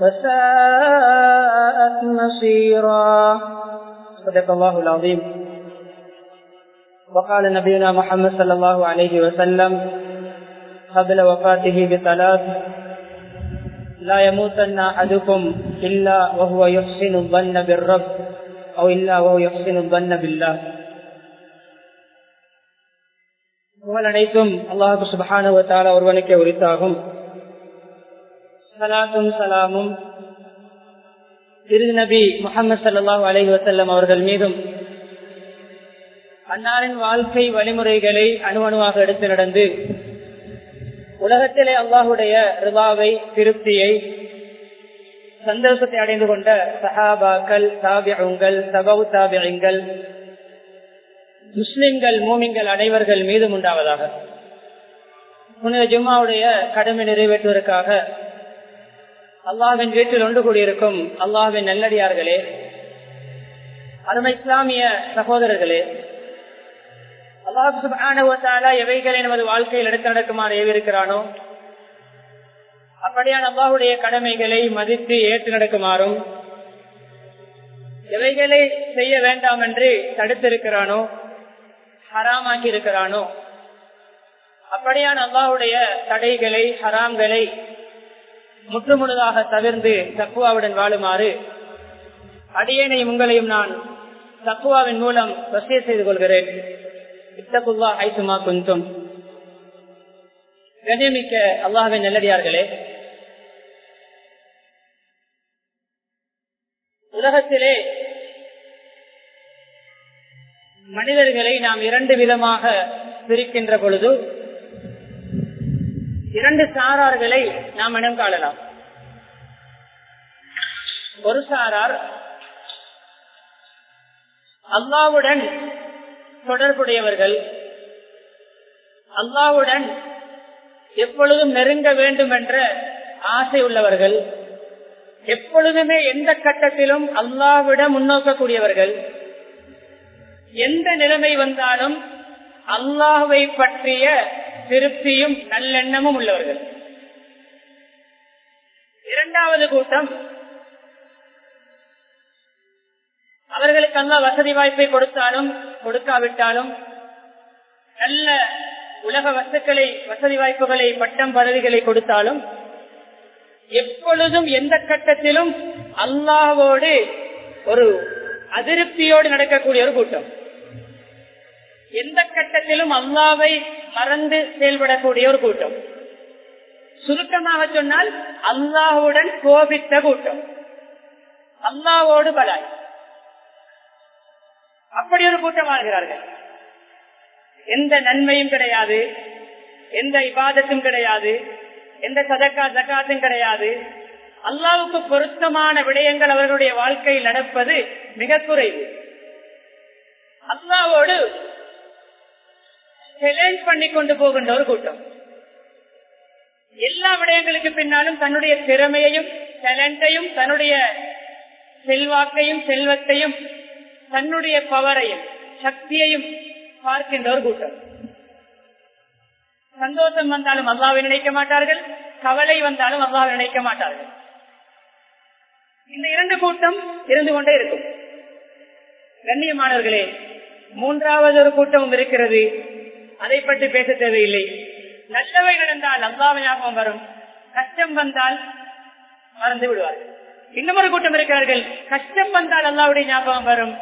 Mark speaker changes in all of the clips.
Speaker 1: وساءت مصيرا صدق الله العظيم وقال نبينا محمد صلى الله عليه وسلم قبل وفاته بثلاث لا يموتن أحدكم إلا وهو يحسن الظن بالرب أو إلا وهو يحسن الظن بالله புகழ் அனைத்தும் அல்லாஹு சுபஹானுவத்தால ஒருவனுக்கே உரித்தாகும் சலாத்தும் சலாமும். திரு நபி முகமது சல்லாஹூ அலஹி வசல்லம் அவர்கள் மீதும் அன்னாரின் வாழ்க்கை வழிமுறைகளை அணுவணுவாக எடுத்து நடந்து உலகத்திலே அல்லாஹுடைய ரிவாவை திருப்தியை சந்தோஷத்தை அடைந்து கொண்ட சஹாபாக்கள் தாபியங்கள் சபவு தாபியங்கள் முஸ்லிம்கள் மூமிங்கள் அனைவர்கள் மீதும் உண்டாவதாக. புனித ஜும்மாவுடைய கடமை நிறைவேற்றுவதற்காக அல்லாவின் வீட்டில் ஒன்று கூடியிருக்கும் அல்லாவின் நல்லடியார்களே அருமை இஸ்லாமிய சகோதரர்களே அல்லாஹால எவைகளை நமது வாழ்க்கையில் எடுத்து நடக்குமாறு ஏவிருக்கிறானோ அப்படியான அல்லாஹுடைய கடமைகளை மதித்து ஏற்று நடக்குமாறும் எவைகளை செய்ய வேண்டாம் என்று தடுத்திருக்கிறானோ ஹராமாக்கி இருக்கிறானோ அப்படியான அல்லாஹுடைய தடைகளை ஹராம்களை முற்றுமுழுதாக தவிர்ந்து தக்குவாவுடன் வாழுமாறு அடியேனையும் உங்களையும் நான் தக்குவாவின் மூலம் வசிய செய்து கொள்கிறேன். இத்தகுவா ஐசுமா குந்தும் கண்ணியமிக்க அல்லாஹின் நல்லடியார்களே உலகத்திலே மனிதர்களை நாம் இரண்டு விதமாக பிரிக்கின்ற பொழுது இரண்டு சாரார்களை நாம் இனம் காணலாம். ஒரு சாரார் அல்லாவுடன் தொடர்புடையவர்கள். அல்லாவுடன் எப்பொழுதும் நெருங்க வேண்டும் என்ற ஆசை உள்ளவர்கள். எப்பொழுதுமே எந்த கட்டத்திலும் அல்லாவிட முன்னோக்கக்கூடியவர்கள். எந்த நிலைமை வந்தாலும் அல்லாஹுவை பற்றிய திருப்தியும் நல்லெண்ணமும் உள்ளவர்கள். இரண்டாவது கூட்டம் அவர்களுக்கு அல்ல வசதி வாய்ப்பை கொடுத்தாலும் கொடுக்காவிட்டாலும் நல்ல உலக வசக்களை வசதி வாய்ப்புகளை பட்டம் பதவிகளை கொடுத்தாலும் எப்பொழுதும் எந்த கட்டத்திலும் அல்லாவோடு ஒரு அதிருப்தியோடு நடக்கக்கூடிய ஒரு கூட்டம். எந்த கட்டத்திலும் அல்லாவை மறந்து செயல்படக்கூடிய ஒரு கூட்டம். சுருக்கமாக சொன்னால் அல்லாஹுடன் கோபித்த கூட்டம். அல்லாவோடு பலாய். அப்படி ஒரு கூட்டம் வாழ்கிறார்கள். எந்த நன்மையும் கிடையாது எந்த இபாதத்தும் கிடையாது எந்த சதக்கா ஜக்காத்தும் கிடையாது. அல்லாவுக்கு பொருத்தமான விடயங்கள் அவர்களுடைய வாழ்க்கையில் நடப்பது மிக குறைவு. அல்லாவோடு சேலஞ்ச் பண்ணி கொண்டு போகின்ற ஒரு கூட்டம். எல்லா விடயங்களுக்கு பின்னாலும் தன்னுடைய திறமையையும் டேலண்டையும் தன்னுடைய செல்வாக்கையும் செல்வத்தையும் தன்னுடைய பவரையும் சக்தியையும் பார்க்கின்ற ஒரு கூட்டம். சந்தோஷம் வந்தாலும் அல்லாவை நினைக்க மாட்டார்கள் கவலை வந்தாலும் அல்லாவை நினைக்க மாட்டார்கள். இந்த இரண்டு கூட்டம் இருந்து கொண்டே இருக்கும். கண்ணியமானவர்களே மூன்றாவது ஒரு கூட்டமும் இருக்கிறது. அதை பற்றி பேச தேவையில்லை. நல்லவை நடந்தால் அல்லாவை ஞாபகம் வரும். கஷ்டம் வந்தால் மறந்து விடுவார்கள். இன்னும் ஒரு கூட்டம் இருக்கிறார்கள். கஷ்டம் வந்தால் அல்லாவுடைய ஞாபகம் வரும்.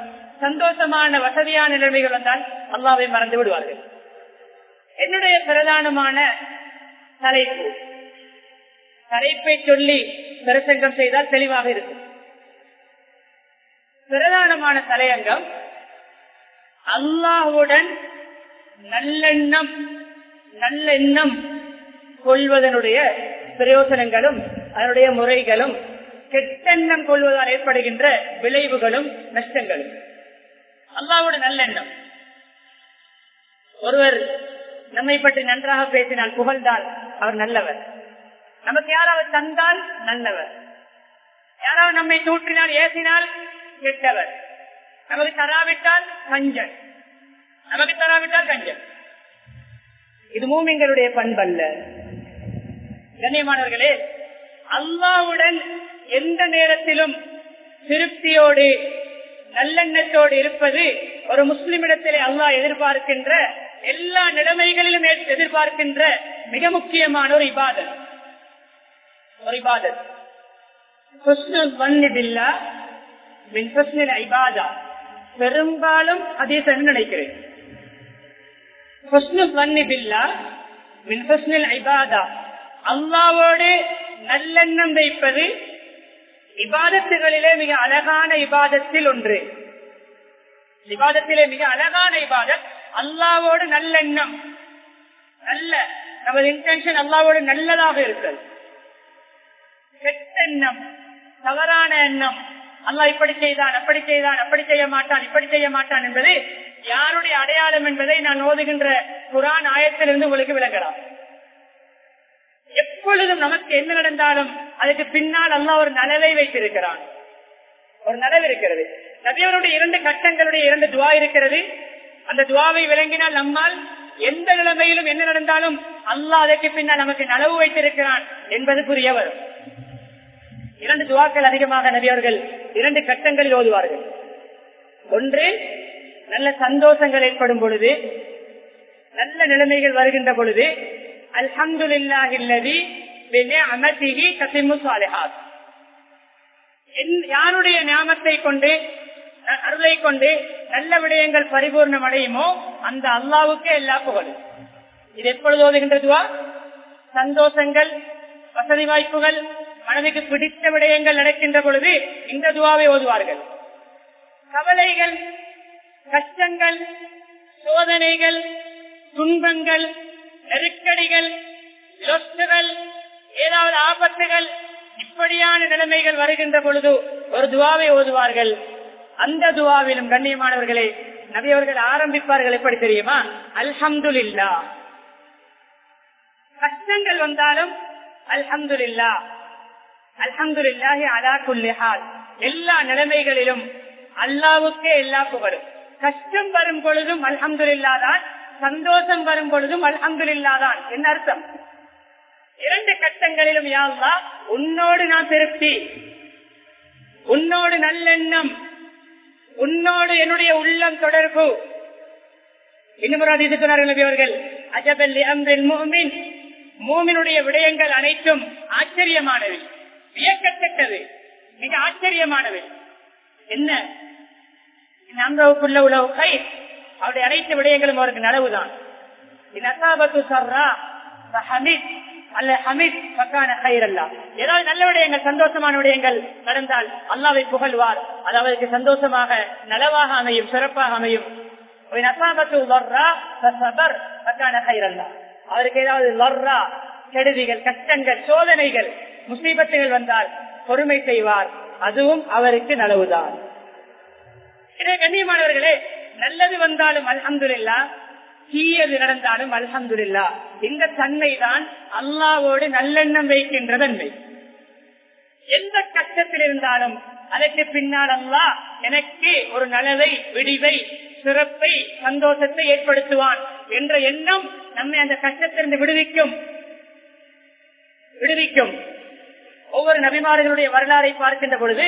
Speaker 1: சந்தோஷமான வசதியான நிலைமைகள் வந்தால் அல்லாவை மறந்து விடுவார்கள். என்னுடைய பிரதானமான தலைப்பு தலைப்பை சொல்லி பிரசங்கம் செய்தால் தெளிவாக இருக்கும். பிரதானமான தலையங்கம் அல்லாஹுடன் நல்லெண்ணம் நல்லெண்ணம் கொள்வதனுடைய பிரயோசனங்களும் அதனுடைய முறைகளும் கெட்டெண்ணம் கொள்வதால் ஏற்படுகின்ற விளைவுகளும் நஷ்டங்களும். அல்லாவோட நல்லெண்ணம். ஒருவர் நம்மை பற்றி நன்றாக பேசினால் புகழ்ந்தால் அவர் நல்லவர். நமக்கு யாராவது தந்தால் நல்லவர். யாராவது நம்மை தூற்றினால் ஏசினால் கெட்டவர். நமக்கு தராவிட்டால் கஞ்சன் நமக்கு தராவிட்டால் கஞ்சம். இது மூமிங்களுடைய பண்பல்ல. கண்ணியமானவர்களே அல்லாவுடன் எந்த நேரத்திலும் திருப்தியோடு நல்லெண்ணத்தோடு இருப்பது ஒரு முஸ்லிமிடத்திலே அல்லாஹ் எதிர்பார்க்கின்ற எல்லா நிலைமைகளிலும் எதிர்பார்க்கின்ற மிக முக்கியமான ஒரு இபாதல் ஒரு இபாதல் பெரும்பாலும் அதே நினைக்கிறேன்? அல்லாவோடு நல்லெண்ணம் வைப்பது இபாதத்துகளிலே மிக அழகான இபாதத்தில் ஒன்று இபாதத்திலே மிக அழகான இபாதத் அல்லாவோடு நல்லெண்ணம் நல்ல நமது இன்டென்ஷன் அல்லாவோடு நல்லதாக இருக்கிறது கெட்டெண்ணம் தவறான எண்ணம் அல்லா இப்படி செய்தான் அப்படி செய்தான் அப்படி செய்ய மாட்டான் இப்படி செய்ய மாட்டான் என்பது யாருடைய அடையாளம் என்பதை நான் ஓதுகின்ற குரான் ஆயத்திலிருந்து உங்களுக்கு விளங்கலாம். எப்பொழுதும் நமக்கு என்ன நடந்தாலும் அதுக்கு பின்னால் அல்ல ஒரு நலவை வைத்திருக்கிறான். ஒரு நலவு இருக்கிறது. நபியவருடைய இரண்டு கட்டங்களுடைய இரண்டு துவா இருக்கிறது. அந்த துவாவை விளங்கினால் நம்மால் எந்த நிலைமையிலும் என்ன நடந்தாலும் அல்லா அதற்கு பின்னால் நமக்கு நலவு வைத்திருக்கிறான் என்பது புரிய வரும் இரண்டு துவாக்கள் அதிகமாக நபியவர்கள் இரண்டு கட்டங்களில் ஓதுவார்கள். ஒன்று நல்ல சந்தோஷங்கள் ஏற்படும் பொழுது நல்ல நிலைமைகள் வருகின்ற பொழுது அல்ஹம்துலில்லாஹில்லதி அமதிஹி கசிமு சாலிஹாத். யாருடைய ஞாபகத்தை கொண்டு அருளை கொண்டு நல்ல விடயங்கள் பரிபூர்ணம் அடையுமோ அந்த அல்லாவுக்கே எல்லா புகழும். இது எப்பொழுது ஓதுகின்றதுவா சந்தோஷங்கள் வசதி வாய்ப்புகள் மனதுக்கு பிடித்த விடயங்கள் நடக்கின்ற பொழுது இந்த துவாவை ஓதுவார்கள். கவலைகள் கஷ்டங்கள் சோதனைகள் துன்பங்கள் நெருக்கடிகள் சொத்துகள் ஏதாவது ஆபத்துகள் இப்படியான நிலைமைகள் வருகின்ற பொழுது ஒரு துவாவை ஓதுவார்கள். அந்த துவாவிலும் கண்ணியமானவர்களே நபியவர்கள் ஆரம்பிப்பார்கள் எப்படி தெரியுமா? அல்ஹம்து கஷ்டங்கள் வந்தாலும் அல்ஹம்து அல்ஹம்துல்லாஹி அலா எல்லா நிலைமைகளிலும் அல்லாவுக்கே எல்லா புகழும் கஷ்டம் வரும் பொழுதும் அல்ஹம்துல்லா இல்லாதான் சந்தோஷம் வரும் பொழுதும் அல்ஹம்துல்லா இல்லாதான் என்ன அர்த்தம்? இரண்டு கட்டங்களிலும் யாழ்லா உன்னோடு நான் திருப்தி உன்னோடு நல்லெண்ணம் உன்னோடு என்னுடைய உள்ளம் தொடர்பு. இன்னும் அஜபல் அம்ரின் மூமின் மூமினுடைய விடயங்கள் அனைத்தும் ஆச்சரியமானவை வியக்கத்தக்கது மிக ஆச்சரியமானவை. என்ன? அம்ரவுக்குள்ள உழவு கை. அவருடைய அனைத்து விடயங்களும் அவருக்கு நனவுதான் சர்ரா ஹமீத். அல்ல ஹமீத் பக்கான ஏதாவது நல்ல விடயங்கள் சந்தோஷமான விடயங்கள் நடந்தால் அல்லாவை புகழ்வார். அது அவருக்கு சந்தோஷமாக நலவாக அமையும் சிறப்பாக அமையும். அவருக்கு ஏதாவது லொர்ரா கெடுதிகள் கஷ்டங்கள் சோதனைகள் முசீபத்துகள் வந்தால் பொறுமை செய்வார். அதுவும் அவருக்கு நலவுதான். எனவே கண்ணியமானவர்களே. நல்லது வந்தாலும் அல்ஹம்துல்லா தீயது நடந்தாலும் அல்ஹம்துல்லா இந்த தன்மை தான் அல்லாவோடு நல்லெண்ணம் வைக்கின்ற தன்மை. எந்த கஷ்டத்தில் இருந்தாலும் அதற்கு பின்னால் அல்லா எனக்கு ஒரு நலவை விடிவை சிறப்பை சந்தோஷத்தை ஏற்படுத்துவான் என்ற எண்ணம் நம்மை அந்த கஷ்டத்திலிருந்து விடுவிக்கும். விடுவிக்கும். ஒவ்வொரு நபிமார்களுடைய வரலாறை பார்க்கின்ற பொழுது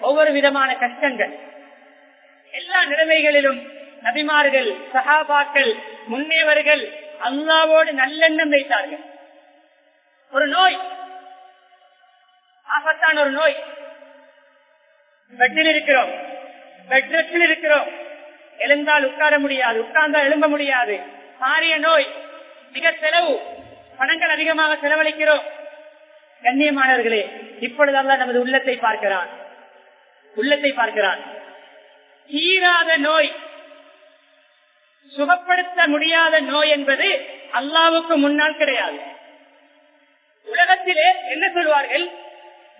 Speaker 1: ஒவ்வொரு விதமான கஷ்டங்கள். எல்லா நிலைமைகளிலும் நபிமார்கள் சகாபாக்கள் முன்னேவர்கள் அல்லாவோடு நல்லெண்ணம் வைத்தார்கள். ஒரு நோய். ஆபத்தான ஒரு நோய். பெட்டில் இருக்கிறோம். பெட்ரெஸ்டில் இருக்கிறோம். எழுந்தால் உட்கார முடியாது. உட்கார்ந்தால் எழும்ப முடியாது. பாரிய நோய். மிக செலவு. பணங்கள் அதிகமாக செலவழிக்கிறோம். கண்ணியமானவர்களே இப்பொழுதெல்லாம் நமது உள்ளத்தை பார்க்கிறான். உள்ளத்தை பார்க்கிறான். தீராத நோய். சுகப்படுத்த முடியாத நோய் என்பது அல்லாவுக்கு முன்னால் கிடையாது. உலகத்திலே என்ன சொல்வார்கள்?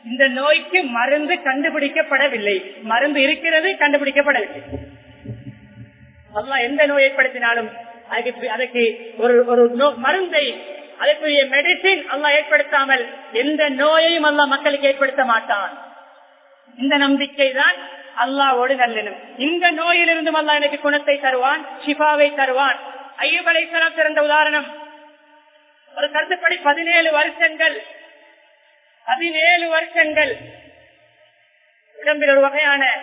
Speaker 1: இந்த நோய்க்கு மருந்து கண்டுபிடிக்கப்படவில்லை. மருந்து இருக்கிறது கண்டுபிடிக்கப்படவில்லை. அல்லா எந்த நோய் ஏற்படுத்தினாலும் அதுக்கு அதற்கு ஒரு ஒரு மருந்தை அதற்குரிய மெடிசின் அல்லா ஏற்படுத்தாமல் எந்த நோயையும் அல்லா மக்களுக்கு ஏற்படுத்த மாட்டான். இந்த நம்பிக்கை தான் அல்லாவோடு நல்லனும். இந்த நோயிலிருந்தும் அல்லா எனக்கு குணத்தை தருவான் ஷிஃபாவை தருவான். ஐயபலை சிறந்த உதாரணம். ஒரு கருத்துப்படி பதினேழு வருஷங்கள் பதினேழு வருஷங்கள் உடம்பில் ஒரு வகையான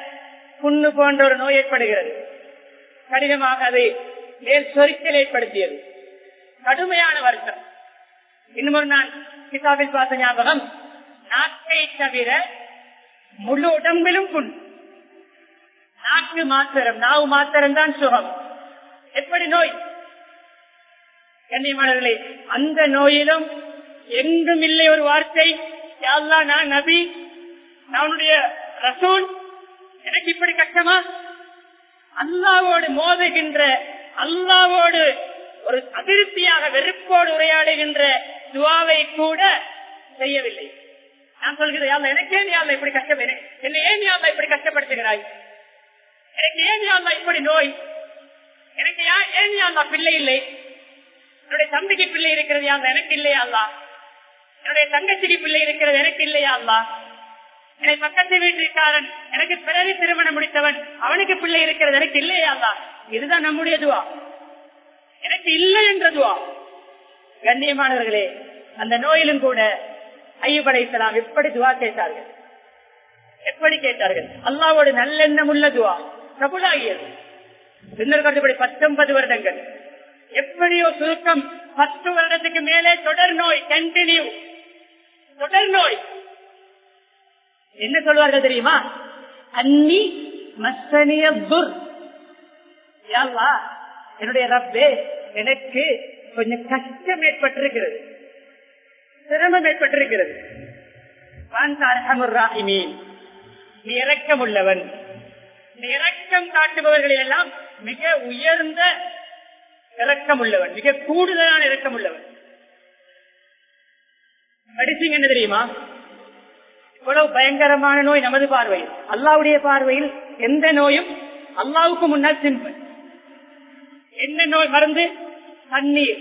Speaker 1: புண்ணு போன்ற ஒரு நோய் ஏற்படுகிறது. கடினமாக அதை மேல் சொரிக்கல் ஏற்படுத்தியது. கடுமையான வருஷம் இன்னொரு நான் கிதாபில் பார்த்த ஞாபகம் நாட்டை தவிர முழு உடம்பிலும் புண். நாக்கு மாத்திரம் நாவு மாத்திரம் தான் சுகம். எப்படி நோய்? கண்ணியமானவர்களே அந்த நோயிலும் எங்கும் இல்லை ஒரு வார்த்தை. யாழ்லா நான் நபி அவனுடைய ரசூல். எனக்கு இப்படி கஷ்டமா? அல்லாவோடு மோதுகின்ற அல்லாவோடு ஒரு அதிருப்தியாக வெறுப்போடு உரையாடுகின்ற துவாவை கூட செய்யவில்லை. நான் சொல்கிறேன் யாழ்ல எனக்கு ஏன் யாழ்லா இப்படி கஷ்டம் என்ன ஏன் யாழ்ல இப்படி கஷ்டப்படுத்துகிறாய்? எனக்கு ஏன் இப்படி நோய்? எனக்கு ஏன் யாழ்லா பிள்ளை இல்லை? என்னுடைய தம்பிக்கு பிள்ளை இருக்கிறது யாழ்லா எனக்கு இல்லையா என்னுடைய தங்கச்சிக்கு பிள்ளை இருக்கிறது எனக்கு இல்லையா என்னை பக்கத்து வீட்டுக்காரன் எனக்கு பிறகு திருமணம் முடித்தவன் அவனுக்கு பிள்ளை இருக்கிறது எனக்கு இல்லையா இதுதான் நம்முடைய துவா. எனக்கு இல்லை என்ற துவா. கண்ணியமானவர்களே அந்த நோயிலும் கூட ஐயப்படைத்தலாம் எப்படி துவா கேட்டார்கள்? எப்படி கேட்டார்கள்? அல்லாவோட நல்லெண்ணம் உள்ள துவா. பிரபுலாகியது. பின்னர் பத்தொன்பது வருடங்கள். எப்படியோ சுருக்கம் பத்து வருடத்துக்கு மேலே தொடர் நோய் கண்டினியூ தொடர் நோய். என்ன சொல்வார்கள் தெரியுமா? அன்னி மசனிய துர். என்னுடைய ரப்பே எனக்கு கொஞ்சம் கஷ்டம் ஏற்பட்டிருக்கிறது. சிரமம் ஏற்பட்டிருக்கிறது. நீ இறக்கம் உள்ளவன் இறக்கம் காட்டுபவர்களில் எல்லாம் மிக உயர்ந்த இறக்கம் உள்ளவன் மிக கூடுதலான இறக்கம் உள்ளவன் படிச்சீங்க என்ன தெரியுமா? இவ்வளவு பயங்கரமான நோய் நமது பார்வையில் அல்லாவுடைய பார்வையில் எந்த நோயும் அல்லாவுக்கு முன்னால் சிம்பிள் என்ன நோய் மருந்து? தண்ணீர்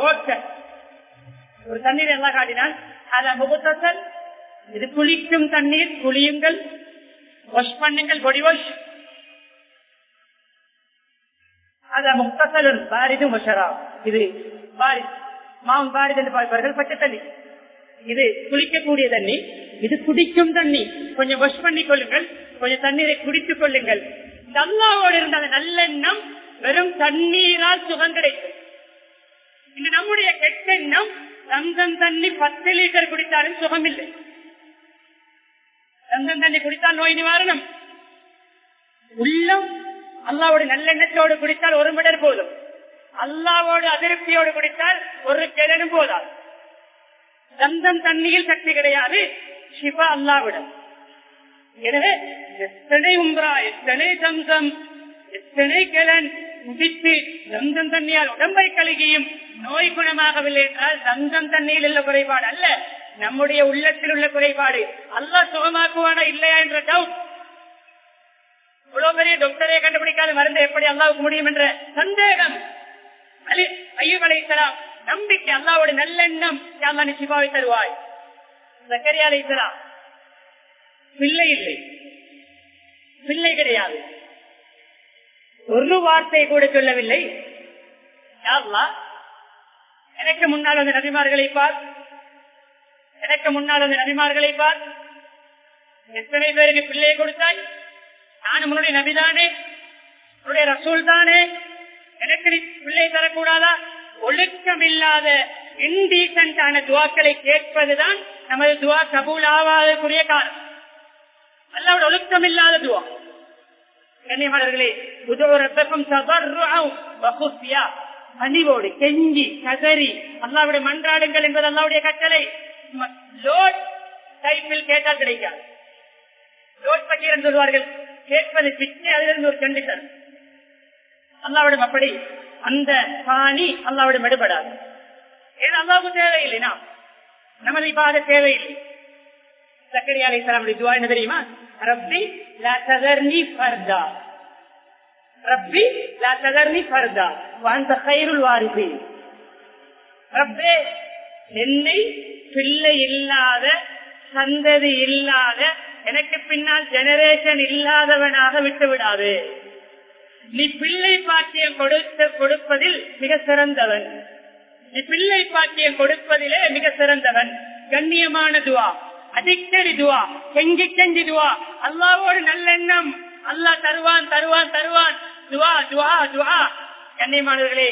Speaker 1: ஓட்ட ஒரு தண்ணீர் எல்லாம் காட்டினால் அதான் முகத்தல் இது குளிக்கும் தண்ணீர் குளியுங்கள் வாஷ் பண்ணுங்கள் பொடி வாஷ் அதான் முக்தசலுன் பாரிது முஷரா இது பாரி மாவும் பாரிது என்று பார்ப்பார்கள் பச்சை தண்ணி. இது குளிக்கக்கூடிய தண்ணி. இது குடிக்கும் தண்ணி. கொஞ்சம் வாஷ் பண்ணி கொள்ளுங்கள். கொஞ்சம் தண்ணீரை குடித்துக் கொள்ளுங்கள். அல்லாவோடு இருந்த நல்லெண்ணம் வெறும் தண்ணீரால் சுகம் கிடைக்கும். இந்த நம்முடைய கெட்ட எண்ணம் தண்ணி பத்து லிட்டர் குடித்தாலும் சுகம் இல்லை தங்கம் தண்ணி குடித்தால் நோய் நிவாரணம். உள்ளம் அல்லாவோட நல்லெண்ணத்தோடு குடித்தால் ஒரு மிடர் போதும். அல்லாவோடு அதிருப்தியோடு குடித்தால் ஒரு கிழனும் போதால் தந்தம் தண்ணியில் சக்தி கிடையாது. சிவா அல்லாவிடம். எனவே எத்தனை உம்ரா எத்தனை தந்தம் எத்தனை கிழன் குடித்து தந்தம் தண்ணியால் உடம்பை கழுகியும் நோய் குணமாகவில்லை என்றால் தந்தம் தண்ணியில் உள்ள குறைபாடு அல்ல. நம்முடைய உள்ளத்தில் உள்ள குறைபாடு அல்லா சுகமாக்குவானா இல்லையா என்ற டவுட் இவ்வளவு பெரிய டாக்டரே கண்டுபிடிக்காத மருந்து எப்படி அல்லாவுக்கு முடியும் என்ற சந்தேகம். ஐயோ அலைத்தலாம் நம்பிக்கை அல்லாவோட நல்லெண்ணம் அல்லா நிச்சயமாவை தருவாய்? சக்கரியா அலைத்தலாம் பிள்ளை இல்லை. பிள்ளை கிடையாது. ஒரு வார்த்தை கூட சொல்லவில்லை. எனக்கு முன்னால் வந்து நபிமார்களை பார். எனக்கு முன்னால் வந்து நபிமார்களை பார். எத்தனை பேருக்கு பிள்ளையை கொடுத்தாய்? நான் உங்களுடைய நபிதானே? உங்களுடைய ரசூல் தானே எனக்கு பிள்ளை தரக்கூடாதா? ஒழுக்கம் இல்லாத இன்டீசன்டான துவாக்களை கேட்பதுதான் நமது துவா கபூல் ஆவாதற்குரிய காலம் அல்லாவோட ஒழுக்கம் இல்லாத துவா கண்ணியமாளர்களே உதவரத்தக்கும் பணிவோடு கெஞ்சி கதறி அல்லாவுடைய மன்றாடுங்கள் என்பது அல்லாவுடைய கட்டளை. லோட் டைப்பில் கேட்டால் கிடைக்காது. லோட் பக்கீரன் சொல்வார்கள். கேட்பது பிச்சை அதிலிருந்து ஒரு கண்டிஷன். அல்லாவிடம் அப்படி அந்த பாணி அல்லாவிடம் எடுபடாது. ஏன்னா அல்லாவுக்கு தேவையில்லை நாம்? நமது இப்பாத தேவையில்லை. சக்கரி அலை இஸ்லாம் துவா என்ன தெரியுமா? ரப்பி லா ததர்னி ஃபர்தா. ரப்பி லா ததர்னி ஃபர்தா. வாந்த கைருள் வாரிசி ரப்பே என்னை பிள்ளை இல்லாத சந்ததி இல்லாத எனக்கு பின்னால் ஜெனரேஷன் இல்லாதவனாக விட்டு விடாது நீ பிள்ளை பாக்கியம் கொடுத்த கொடுப்பதில் மிக சிறந்தவன். நீ பிள்ளை பாக்கியம் கொடுப்பதிலே மிக சிறந்தவன். கண்ணியமான துவா அடிக்கடி துவா கெஞ்சி கெஞ்சி துவா. அல்லாவோடு நல்லெண்ணம். அல்லாஹ் தருவான் தருவான் தருவான். துவா துவா துவா. கண்ணியமானவர்களே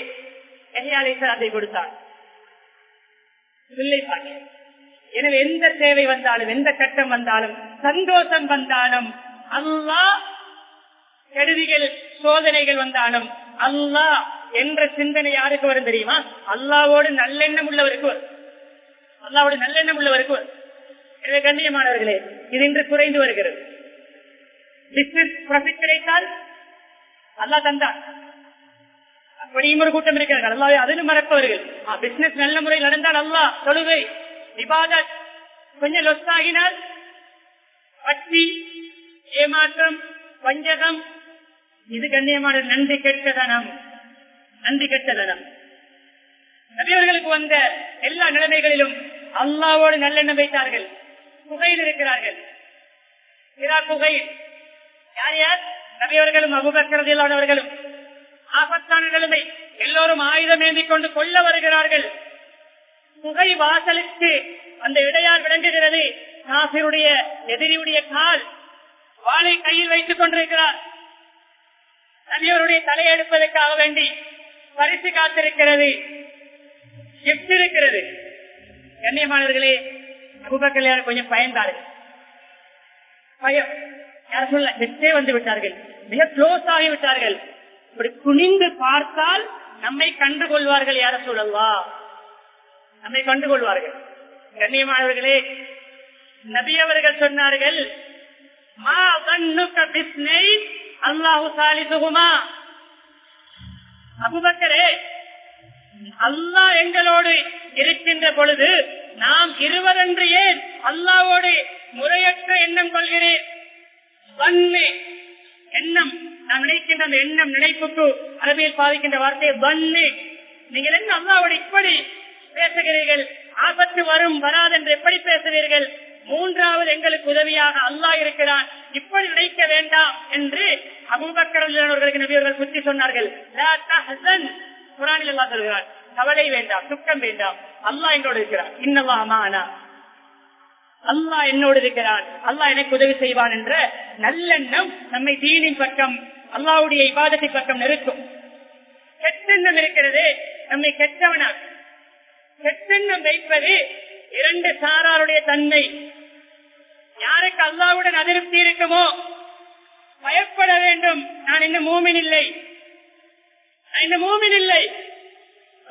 Speaker 1: அதை கொடுத்தான் பிள்ளை பாக்கியம். எனவே எந்த தேவை வந்தாலும் எந்த கட்டம் வந்தாலும் சந்தோஷம் வந்தாலும் அல்லாஹ் கருவிகள் சோதனைகள் வந்தாலும் அல்லாஹ் என்ற சிந்தனை யாருக்கு வரும் தெரியுமா? அல்லாவோடு நல்லெண்ணம் உள்ளவருக்கு வரும். அல்லாவோடு நல்லெண்ணம் உள்ளவருக்கு வரும். எனவே கண்ணியமானவர்களே இது இன்று குறைந்து வருகிறது. பிசினஸ் ப்ராஃபிட் கிடைத்தால் அல்லா தந்தான். அப்படியும் ஒரு கூட்டம் இருக்கிறார்கள். அல்லாவே அதிலும் மறப்பவர்கள். பிசினஸ் நல்ல முறையில் நடந்தால் அல்லா தொழுகை விவாத கொஞ்சம் லொஸ் ஆகினால் வட்டி ஏமாற்றம் வஞ்சகம் இது கண்ணியமான நன்றி கெட்டதனம். நன்றி கெட்டதனம். நபியவர்களுக்கு வந்த எல்லா நிலைமைகளிலும் அல்லாவோடு நல்லெண்ணம் வைத்தார்கள். குகையில் இருக்கிறார்கள். குகையில் யார் யார்? நபியவர்களும் அபுபக்கரதில்லாதவர்களும் ஆபத்தான நிலைமை. எல்லோரும் ஆயுதம் ஏந்தி கொண்டு கொல்ல வருகிறார்கள். குகை வாசலுக்கு அந்த இடையார் விளங்குகிறது. காசருடைய எதிரியுடைய கால் வாளை கையில் வைத்துக் கொண்டிருக்கிறார். நபியவருடைய தலையெடுப்பதற்காக வேண்டி பரிசு காத்திருக்கிறது. இருக்கிறது. கண்ணியமானவர்களே அபுபக்கர் கொஞ்சம் பயந்தார்கள். பயம். யார் சொல்ல வெற்றே வந்து விட்டார்கள். மிக க்ளோஸ் ஆகி விட்டார்கள். இப்படி குனிந்து பார்த்தால் நம்மை கண்டு கொள்வார்கள் யார சொல்லவா? நம்மை கண்டு கொள்வார்கள். கண்ணியமானவர்களே நபி அவர்கள் சொன்னார்கள் அல்லாஹு சாலிசுகுமா அபுபக்கரே அல்லாஹ் எங்களோடு இருக்கின்ற பொழுது நாம் இருவரன்று ஏன் அல்லாவோடு முறையற்ற எண்ணம் கொள்கிறேன்? எண்ணம் நாம் நினைக்கின்ற அந்த எண்ணம் நினைப்புக்கு அரபியில் பாதிக்கின்ற வார்த்தை பன்னு நீங்கள் என்ன அல்லாவோடு இப்படி பேசுகிறீர்கள்? ஆபத்து வரும் வராது என்று எப்படி பேசுவீர்கள்? மூன்றாவது எங்களுக்கு உதவியாக அல்லாஹ் இருக்கிறான். இப்படி நினைக்க வேண்டாம் என்று அபுபக்கரர்களுக்கு நபியவர்கள் புத்தி சொன்னார்கள். குரானில் எல்லாம் சொல்கிறார் கவலை வேண்டாம் துக்கம் வேண்டாம். அல்லாஹ் எங்களோடு இருக்கிறார் இன்னவா மானா. அல்லாஹ் என்னோடு இருக்கிறான். அல்லாஹ் எனக்கு உதவி செய்வான் என்ற நல்லெண்ணம் நம்மை தீனின் பக்கம் அல்லாவுடைய இபாதத்தை பக்கம் நிறுத்தும். கெட்டெண்ணம் இருக்கிறது நம்மை கெட்டவனாக கெட்டெண்ணம் வைப்பது இரண்டு சாராருடைய தன்மை. யாருக்கு அல்லாவுடன் அதிருப்தி இருக்குமோ? பயப்பட வேண்டும். நான் இந்த மூமின் இல்லை. நான் மூமின் இல்லை.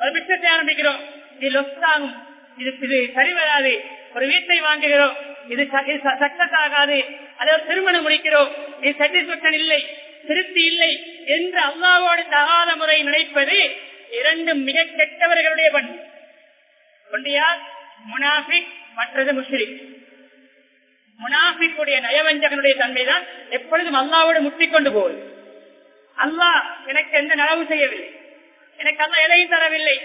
Speaker 1: ஒரு பிஸ்னஸ் ஆரம்பிக்கிறோம். இது லொஸ் ஆகும். இது இது சரி வராது. ஒரு வீட்டை வாங்குகிறோம். இது சக்சஸ் ஆகாது. அதை ஒரு திருமணம் முடிக்கிறோம். இது சாட்டிஸ்பேக்ஷன் இல்லை. திருப்தி இல்லை என்று அல்லாவோடு தகாத முறை நினைப்பது இரண்டு மிக கெட்டவர்களுடைய பண்பு ஒன்றியார் முனாஃபிக் மற்றது முஸ்லிம் முனாஃபிக்குடைய நயவஞ்சகனுடைய தன்மைதான் எப்பொழுதும் அல்லாவோடு முட்டிக்கொண்டு போகுது அல்லாஹ் எனக்கு எந்த நலவு செய்யவில்லை. எனக்கு அல்லா எதையும் தரவில்லை.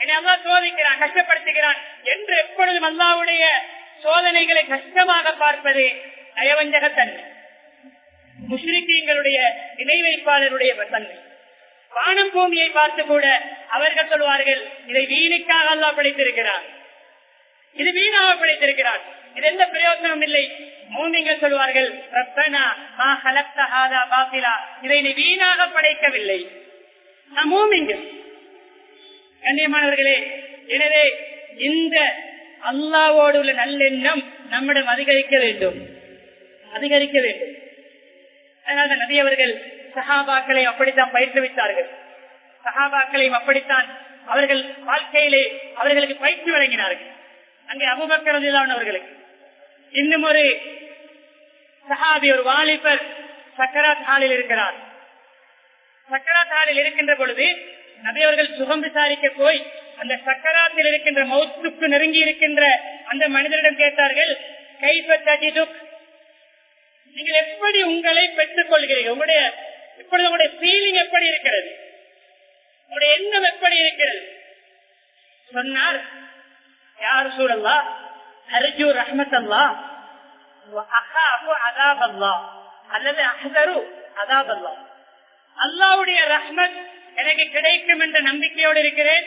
Speaker 1: என்னை அல்லா சோதிக்கிறான் கஷ்டப்படுத்துகிறான் என்று எப்பொழுதும் அல்லாவுடைய சோதனைகளை கஷ்டமாக பார்ப்பது நயவஞ்சகத்தன்மை முஸ்லிம்களுடைய இணை வைப்பாளருடைய தன்மை. வானம் பூமியை பார்த்து கூட அவர்கள் சொல்வார்கள் இதை வீணுக்காக அல்லா படைத்திருக்கிறார் இது வீணாக படைத்திருக்கிறார் இது எந்த பிரயோஜனம் இல்லை. மூமிங்கள் சொல்வார்கள் ரப்பனா மா ஹலக்த ஹாதா பாத்திலா. இதை நீ வீணாக படைக்கவில்லை மூமிங்கள் கண்ணியமானவர்களே எனவே இந்த அல்லாவோடு உள்ள நல்லெண்ணம் நம்மிடம் அதிகரிக்க வேண்டும். அதிகரிக்க வேண்டும். அதனால நபி அவர்கள் சஹாபாக்களை அப்படித்தான் பயிற்றுவித்தார்கள். சஹாபாக்களையும் அப்படித்தான் அவர்கள் வாழ்க்கையிலே அவர்களுக்கு பயிற்சி வழங்கினார்கள். அங்கே அபுபக்கரதிலான் அவர்களுக்கு இன்னும் ஒரு சஹாபி ஒரு வாலிபர் சக்கராத் ஹாலில் இருக்கிறார். சக்கராத் ஹாலில் இருக்கின்ற பொழுது நபி அவர்கள் சுகம் விசாரிக்க போய் அந்த சக்கராத்தில் இருக்கின்ற மௌத்துக்கு நெருங்கி இருக்கின்ற அந்த மனிதரிடம் கேட்டார்கள் கைப்பற்றி நீங்கள் எப்படி உங்களை பெற்றுக் கொள்கிறீர்கள்? உங்களுடைய இப்பொழுது உங்களுடைய ஃபீலிங் எப்படி இருக்கிறது? உங்களுடைய எண்ணம் எப்படி இருக்கிறது? சொன்னார் யார் சூழல்லா அர்ஜு ரஹ்மத் அல்லா அதாப் அல்லா அல்லது அஹரு அதாப் அல்லா அல்லாவுடைய ரஹ்மத் எனக்கு கிடைக்கும் என்ற நம்பிக்கையோடு இருக்கிறேன்.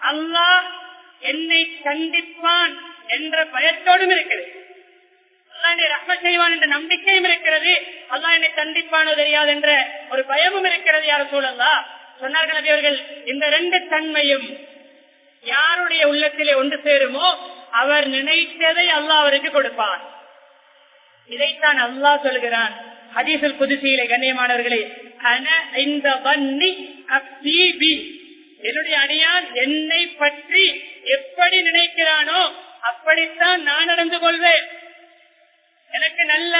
Speaker 1: அல்லாஹ் என்னை கண்டிப்பான் என்ற பயத்தோடும் இருக்கிறேன். அல்லா என்னை ரஹ்மத் செய்வான் என்ற நம்பிக்கையும் இருக்கிறது. அல்லா என்னை கண்டிப்பானோ தெரியாது என்ற ஒரு பயமும் இருக்கிறது யார் சூழல்லா சொன்னார்கள் அவர்கள் இந்த ரெண்டு தன்மையும் யாருடைய உள்ளத்திலே ஒன்று சேருமோ அவர் நினைத்ததை அல்லாஹ் அவருக்கு கொடுப்பான் இதைத்தான் அல்லாஹ் சொல்கிறான். ஹதீசுல் புதுசியிலே கண்ணியமானவர்களே அன இந்த வன்னி அப்தீபி என்னுடைய அடியான் என்னை பற்றி எப்படி நினைக்கிறானோ அப்படித்தான் நான் நடந்து கொள்வேன். எனக்கு நல்ல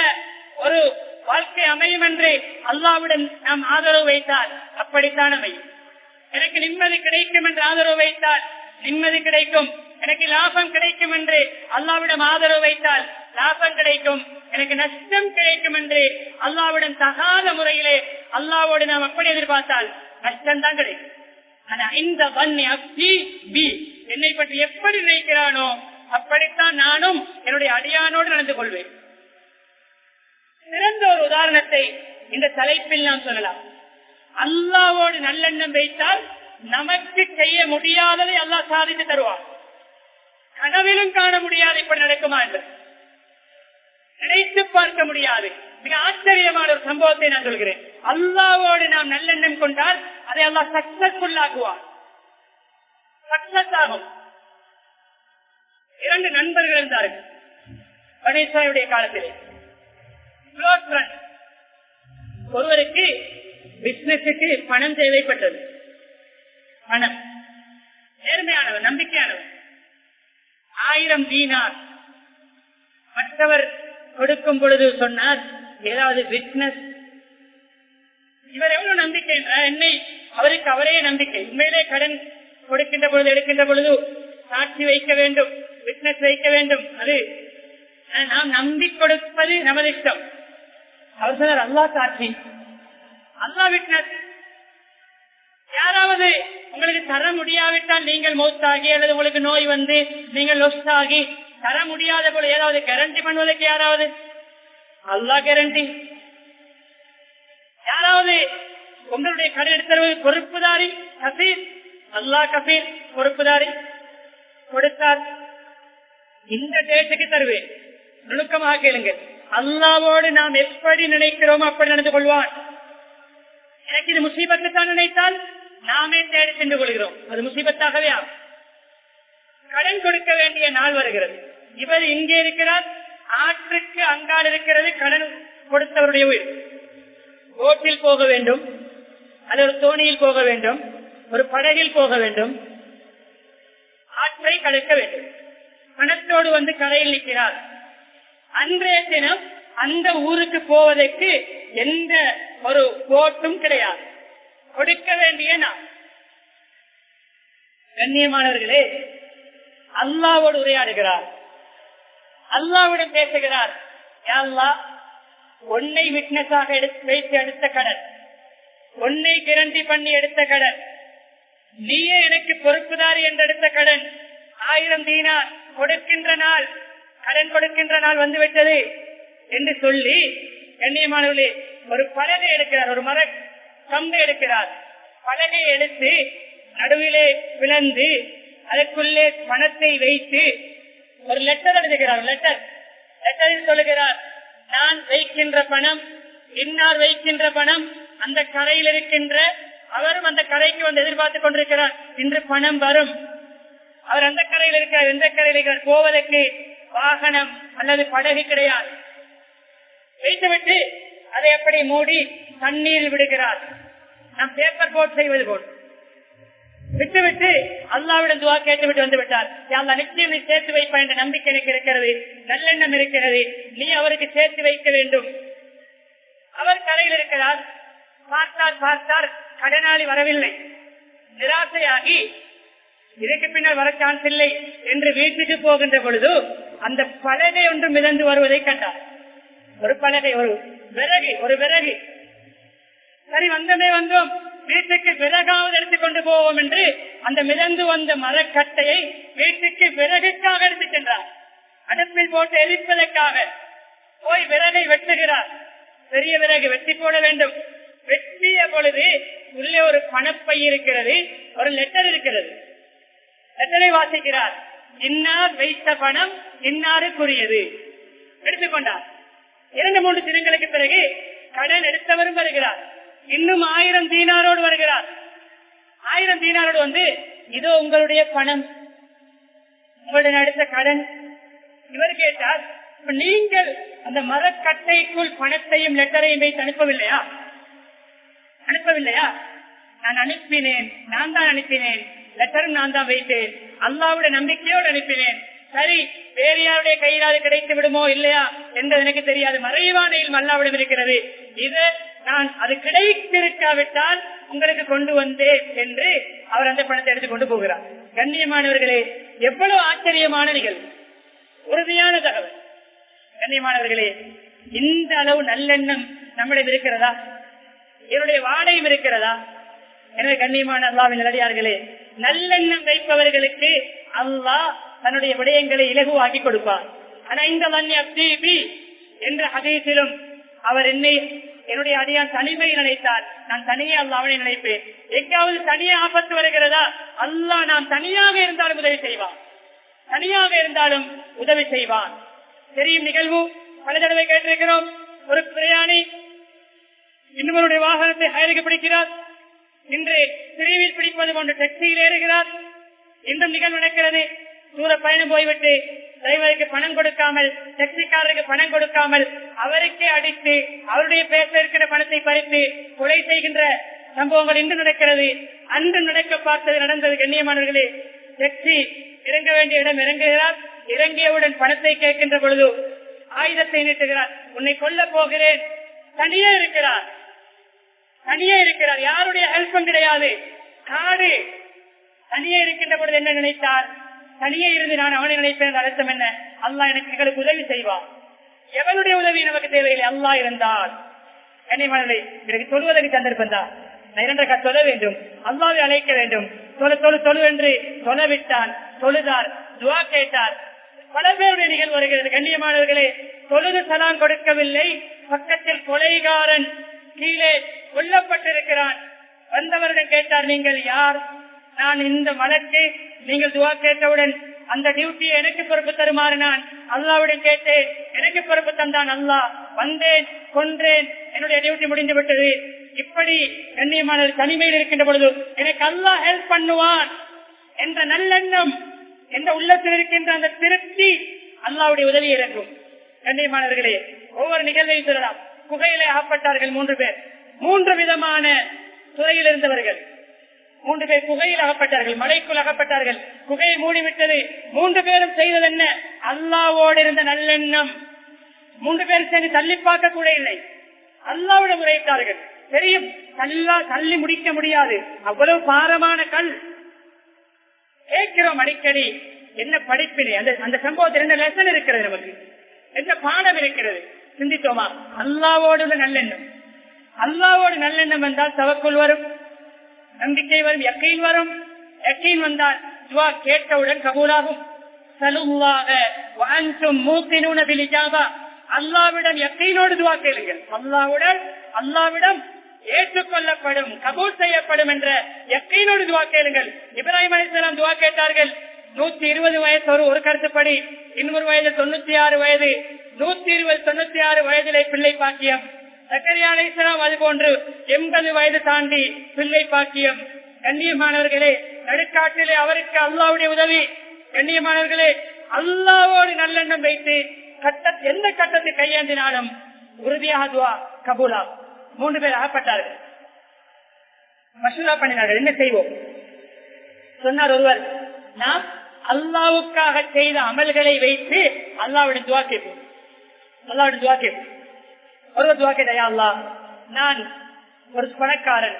Speaker 1: ஒரு வாழ்க்கை அமையும் என்று அல்லாவுடன் நாம் ஆதரவு வைத்தால் அப்படித்தான் அமையும். எனக்கு நிம்மதி கிடைக்கும் என்று ஆதரவு வைத்தால் நிம்மதி கிடைக்கும். எனக்கு லாபம் கிடைக்கும் என்று அல்லாவிடம் ஆதரவு வைத்தால் லாபம் கிடைக்கும். எனக்கு நஷ்டம் கிடைக்கும் என்று அல்லாவிடம் தகாத முறையிலே அல்லாவோடு நாம் அப்படி எதிர்பார்த்தால் நஷ்டம் தான் கிடைக்கும். ஆனா இந்த பி என்னை பற்றி எப்படி நினைக்கிறானோ அப்படித்தான் நானும் என்னுடைய அடியானோடு நடந்து கொள்வேன். சிறந்த ஒரு உதாரணத்தை இந்த தலைப்பில் நாம் சொல்லலாம். அல்லாவோடு நல்லெண்ணம் வைத்தால் நமக்கு செய்ய முடியாததை அல்லா சாதித்து தருவான். கனவிலும் காண முடியாது இப்படி நடக்குமா என்று. நினைத்து பார்க்க முடியாது. மிக ஆச்சரியமான ஒரு சம்பவத்தை நான் சொல்கிறேன். அல்லாவோடு நாம் நல்லெண்ணம் கொண்டால் அதை அல்லாஹ் சக்சஸ்ஃபுல் ஆகுவார் சக்சஸ் ஆகும். இரண்டு நண்பர்கள் இருந்தார்கள். கணேசாவுடைய காலத்திலே. ஒருவருக்கு பிசினஸுக்கு பணம் தேவைப்பட்டது. பணம். நேர்மையானவர் நம்பிக்கையானவர். ஆயிரம் தீனார். மற்றவர் கொடுக்கும் பொழுது சொன்னார் ஏதாவது விட்னஸ் இவர் எவ்வளவு நம்பிக்கை என்னை அவருக்கு அவரே நம்பிக்கை. உண்மையிலே கடன் கொடுக்கின்ற பொழுது எடுக்கின்ற பொழுது சாட்சி வைக்க வேண்டும் விட்னஸ் வைக்க வேண்டும். அது நாம் நம்பி கொடுப்பது நமது இஷ்டம். அவர் சொன்னார் அல்லா சாட்சி. அல்லா விட்னஸ் யாராவது உங்களுக்கு தர முடியாவிட்டால் நீங்கள் மௌத்தாகி அல்லது உங்களுக்கு நோய் வந்து நீங்கள் லொஸ்டாகி ஆகி தர முடியாத போல ஏதாவது கேரண்டி பண்ணுவதற்கு யாராவது? அல்லா கேரண்டி யாராவது உங்களுடைய கடன் எடுத்தவர்கள் பொறுப்புதாரி? கபீர். அல்லா கபீர் பொறுப்புதாரி. கொடுத்தார். இந்த டேட்டுக்கு தருவேன் நுணுக்கமாக கேளுங்கள். அல்லாவோடு நாம் எப்படி நினைக்கிறோமோ அப்படி நடந்து கொள்வான் எனக்கு இது முசீபத்தை தான் நினைத்தால் நாமே தேடி சென்று கொள்கிறோம். அது முசீபத்தாகவே ஆகும். கடன் கொடுக்க வேண்டிய நாள் வருகிறது. இவர் இங்கே இருக்கிறார். ஆற்றுக்கு அங்கால் இருக்கிறது கடன் கொடுத்தவருடைய உயிர். போட்டில் போக வேண்டும். அல்லது ஒரு தோணியில் போக வேண்டும். ஒரு படகில் போக வேண்டும். ஆற்றை கடக்க வேண்டும். பணத்தோடு வந்து கரையில் நிற்கிறார். அன்றைய தினம் அந்த ஊருக்கு போவதற்கு எந்த ஒரு போட்டும் கிடையாது. கொடுக்க வேண்டிய நாள் கண்ணியமானவர்களே அல்லாவோடு உரையாடுகிறார். அல்லாவிடம் பேசுகிறார். ஒன்னை உன்னை விட்னஸாக வைத்து எடுத்த கடன் உன்னை கிரண்டி பண்ணி எடுத்த கடன் நீயே எனக்கு பொறுப்புதாரி என்று எடுத்த கடன் ஆயிரம் தீனார் கொடுக்கின்ற நாள் கடன் கொடுக்கின்ற நாள் வந்துவிட்டது என்று சொல்லி கண்ணியமானவர்களே ஒரு பறவை எடுக்கிறார் ஒரு மர கம்பு எடுக்கிறார். பலகை எடுத்து நடுவிலே விளந்து அதற்குள்ளே பணத்தை வைத்து ஒரு லெட்டர் எழுதுகிறார் லெட்டர் லெட்டரில் சொல்லுகிறார் நான் வைக்கின்ற பணம் இன்னார் வைக்கின்ற பணம் அந்த கரையில் இருக்கின்ற அவரும் அந்த கரைக்கு வந்து எதிர்பார்த்துக் கொண்டிருக்கிறார். இன்று பணம் வரும். அவர் அந்த கரையில் இருக்கிறார் எந்த கரையில் இருக்கிறார்? போவதற்கு வாகனம் அல்லது படகு கிடையாது. வைத்துவிட்டு அதை அப்படி மூடி தண்ணீரில் விடுகிறார். நம் பேப்பர் போட் செய்வது போல். விட்டு விட்டு அல்லாவிடம் துவா கேட்டுவிட்டு வந்து விட்டார். அல்லா நிச்சயம் நீ சேர்த்து வைப்பா என்ற நம்பிக்கை எனக்கு இருக்கிறது. நல்லெண்ணம் இருக்கிறது. நீ அவருக்கு சேர்த்து வைக்க வேண்டும். அவர் கரையில் இருக்கிறார். பார்த்தார் பார்த்தார். கடனாளி வரவில்லை. நிராசையாகி இதற்கு பின்னர் வர சான்ஸ் இல்லை என்று வீட்டுக்கு போகின்ற பொழுது அந்த பலகை ஒன்று மிதந்து வருவதை கண்டார். ஒரு பலகை ஒரு விறகு ஒரு விறகு. சரி வந்தமே வந்தோம். வீட்டுக்கு விறகாவது எடுத்துக்கொண்டு போவோம் என்று அந்த மிதந்து வந்த மரக்கட்டையை வீட்டுக்கு விறகுக்காக எடுத்து சென்றார். அடுப்பில் போட்டு எரிப்பதற்காக போய் விறகை வெட்டுகிறார். பெரிய விறகு வெட்டி போட வேண்டும். வெட்டிய பொழுது உள்ளே ஒரு பணப்பை இருக்கிறது ஒரு லெட்டர் இருக்கிறது. லெட்டரை வாசிக்கிறார். இன்னார் வைத்த பணம் இன்னாருக்குரியது. எடுத்துக்கொண்டார் இரண்டு மூன்று தினங்களுக்கு பிறகு கடன் எடுத்தவரும் வருகிறார். இன்னும் ஆயிரம் தீனாரோடு வருகிறார். ஆயிரம் தீனாரோடு வந்து இதோ உங்களுடைய பணம் உங்களுடைய நடித்த கடன். இவர் கேட்டார் நீங்கள் அந்த மரக்கட்டைக்குள் பணத்தையும் லெட்டரையும் வைத்து அனுப்பவில்லையா? அனுப்பவில்லையா? நான் அனுப்பினேன் நான் தான் அனுப்பினேன் லெட்டரும் நான் தான் வைத்தேன் அல்லாவுடைய நம்பிக்கையோடு அனுப்பினேன். சரி வேறு யாருடைய கையிலாவது கிடைத்து விடுமோ இல்லையா? என்று எனக்கு தெரியாது. மறைவாதையில் அல்லாவிடம் இருக்கிறது. இது நான் அது கிடைத்திருக்காவிட்டால் உங்களுக்கு கொண்டு வந்தேன் என்று அவர் அந்த பணத்தை எடுத்து கொண்டு போகிறார். கண்ணியமானவர்களே எவ்வளவு ஆச்சரியமான நிகழ்வு. உறுதியான தகவல். கண்ணியமானவர்களே இந்த அளவு நல்லெண்ணம் நம்மிடம் இருக்கிறதா? என்னுடைய வாடையும் இருக்கிறதா? எனவே கண்ணியமான அல்லாவின் நிலடியார்களே நல்லெண்ணம் வைப்பவர்களுக்கு அல்லாஹ் தன்னுடைய விடயங்களை இலகுவாக்கி கொடுப்பார். ஆனா இந்த மன்யி என்ற ஹதீஸிலும் அவர் என்னை என்னுடைய அடியான் தனிமை நினைத்தார். நான் தனியே அல்லாவனை நினைப்பேன். எங்காவது தனியே ஆபத்து வருகிறதா? அல்லாஹ் நாம் தனியாக இருந்தாலும் உதவி செய்வான். தனியாக இருந்தாலும் உதவி செய்வான். தெரியும் நிகழ்வு? பல தடவை கேட்டிருக்கிறோம். ஒரு பிரயாணி இன்னொருடைய வாகனத்தை ஹயருக்கு பிடிக்கிறார். இன்று பிரிவில் பிடிப்பது போன்ற டெக்ஸியில் ஏறுகிறார். இன்றும் நிகழ்வு நடக்கிறது. தூர பயணம் போய்விட்டு டிரைவருக்கு பணம் கொடுக்காமல் டெக்ஸிக்காரருக்கு பணம் கொடுக்காமல் அவருக்கே அடித்து அவருடைய பேச இருக்கிற பணத்தை பறித்து கொலை செய்கின்ற சம்பவங்கள் இன்று நடக்கிறது. அன்று நடக்க பார்த்தது நடந்தது கண்ணியமானவர்களே டெக்ஸி இறங்க வேண்டிய இடம் இறங்குகிறார். இறங்கியவுடன் பணத்தை கேட்கின்ற பொழுது ஆயுதத்தை நீட்டுகிறார். உன்னை கொல்ல போகிறேன். தனியே இருக்கிறார். தனியே இருக்கிறார். யாருடைய ஹெல்ப்பும் கிடையாது. காடு தனியே இருக்கின்ற பொழுது என்ன நினைத்தார்? தனியே இருந்து நான் அவனை நினைப்பேன் அர்த்தம் என்ன? அல்லாஹ் எனக்கு எங்களுக்கு உதவி செய்வான். எவனுடைய உதவி நமக்கு தேவையில்லை? அல்லாஹ் இருந்தால். கனிமலை எனக்கு சொல்வதற்கு சந்தர்ப்பம் தான். நான் சொல்ல வேண்டும். அல்லாவை அழைக்க வேண்டும். தொழு தொழு தொழு என்று சொல்லவிட்டான் தொழுதார் துவா கேட்டார். பல பேருடைய நிகழ்வு வருகிறது கண்ணியமானவர்களே தொழுது சலாம் கொடுக்கவில்லை. பக்கத்தில் கொலைகாரன் கீழே கொல்லப்பட்டிருக்கிறான். வந்தவர்கள் கேட்டார் நீங்கள் யார்? நான் இந்த வழக்கு நீங்கள் துவா கேட்டவுடன் அந்த டியூட்டியை எனக்கு பொறுப்பு தருமாறு நான் அல்லாவிடம் கேட்டேன். எனக்கு பொறுப்பு தந்தான் அல்லாஹ். வந்தேன் கொன்றேன். என்னுடைய டியூட்டி முடிந்து விட்டது. இப்படி கண்ணியமான தனிமையில் இருக்கின்ற பொழுது எனக்கு அல்லா ஹெல்ப் பண்ணுவான் என்ற நல்லெண்ணம் என்ற உள்ளத்தில் இருக்கின்ற அந்த திருப்தி அல்லாவுடைய உதவி இறங்கும் கண்ணியமானவர்களே ஒவ்வொரு நிகழ்வையும் சொல்லலாம். குகையிலே ஆப்பட்டார்கள் மூன்று பேர். மூன்று விதமான துறையில் இருந்தவர்கள். மூன்று பேர் குகையில் அகப்பட்டார்கள் மலைக்குள் அகப்பட்டார்கள். குகையை மூடிவிட்டது. மூன்று பேரும் செய்தது என்ன? அல்லாவோடு இருந்த நல்லெண்ணம். மூன்று பேரும் சேர்ந்து தள்ளி பார்க்க கூட இல்லை. அல்லாவிடம் உரைத்தார்கள் பெரிய கல்லா தள்ளி முடிக்க முடியாது. அவ்வளவு பாரமான கல். கேட்கிறோம் அடிக்கடி என்ன படிப்பினை? அந்த அந்த சம்பவத்தில் என்ன லெசன் இருக்கிறது நமக்கு? என்ன பாடம் இருக்கிறது? சிந்தித்தோமா? அல்லாவோடு நல்லெண்ணம். அல்லாவோடு நல்லெண்ணம் என்றால் தவக்குள் வரும். நம்பிக்கை வரும் எக்கையில் வரும். எக்கையில் வந்தால் துவா கேட்டவுடன் கபூலாகும். மூக்கினூன அல்லாவிடம் எக்கையினோடு துவா கேளுங்கள். அல்லாவுடன் அல்லாவிடம் ஏற்றுக்கொள்ளப்படும் கபூர் செய்யப்படும் என்ற எக்கையினோடு துவா கேளுங்கள். இப்ராஹிம் அலிஸ்லாம் துவா கேட்டார்கள். நூத்தி இருபது வயசு ஒரு ஒரு கருத்துப்படி. இன்னொரு வயது தொண்ணூத்தி ஆறு வயது. நூத்தி இருபது தொண்ணூத்தி ஆறு வயதிலே பிள்ளை பாக்கியம். சக்கரியா அலிஸ்லாம் அது போன்று எண்பது வயது தாண்டி பிள்ளை பாக்கியம். கண்ணியமானவர்களே நடுக்காட்டிலே அவருக்கு அல்லாவுடைய உதவி. கண்ணியமானவர்களே அல்லாவோடு நல்லெண்ணம் வைத்து கட்ட எந்த கட்டத்தை கையேந்தினாலும் உறுதியாக துவா கபூலா. மூன்று பேர் அகப்பட்டார்கள். மசூலா பண்ணினார்கள். என்ன செய்வோம்? சொன்னார் ஒருவர் நாம் அல்லாவுக்காக செய்த அமல்களை வைத்து அல்லாவுடன் துவா கேட்போம். அல்லாவுடன் துவா கேட்போம். ஒருவர் துவா கேட்டா அல்லா நான் ஒரு பணக்காரன்.